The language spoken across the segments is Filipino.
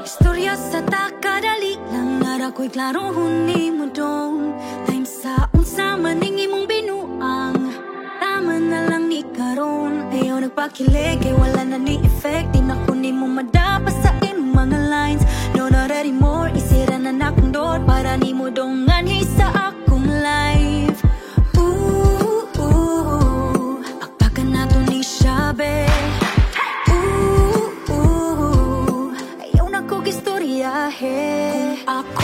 Istorya sa takadali lang Nara ko'y klaro huni mo dong Time sa unsa maning imong binuang Tama na lang ni karon. Ayaw nagpakilig kay wala na ni effect. Di na kunin mo madapas head.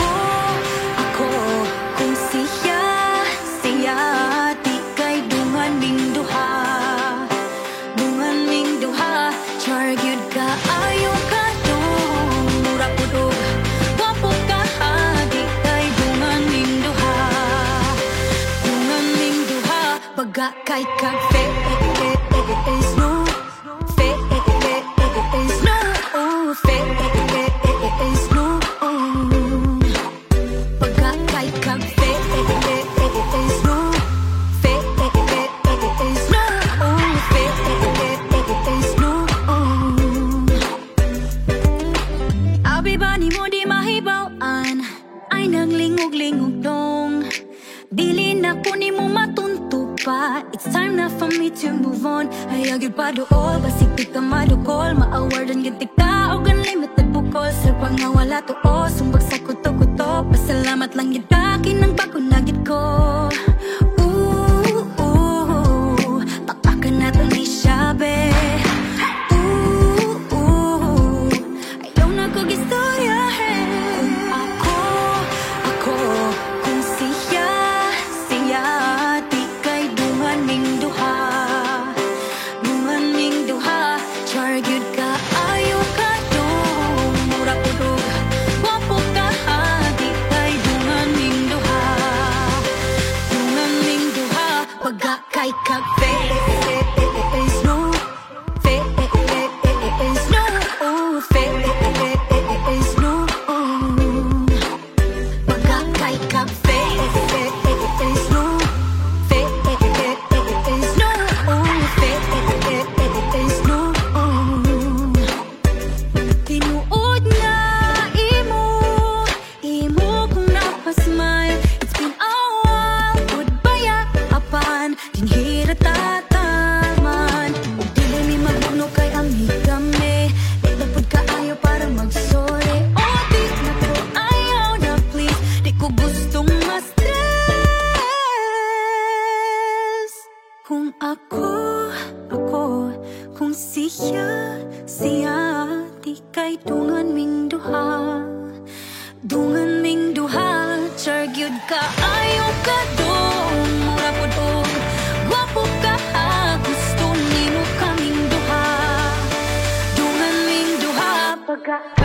Ay naglingog-lingog dong Dili na ko ni mo matunto It's time na for me to move on. Ay agad pa dool Basig ka madukol Ma-awardan ganti ka O unlimited bukol. Sa pangawala to o Sumbag sa kuto-kuto. Pasalamat lang yun Pagka kay siya, siya Di kay dungan ming duha Dungan ming duha Char gyud ka ayaw ka dong Mura ka ha Gusto nimo kaming Dungan ming duha Pagka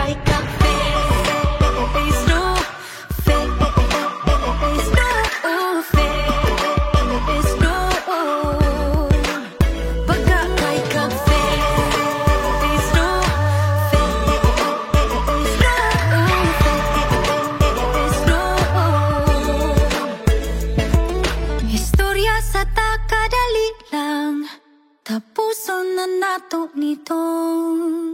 takadali lang Tapuson na nato nitong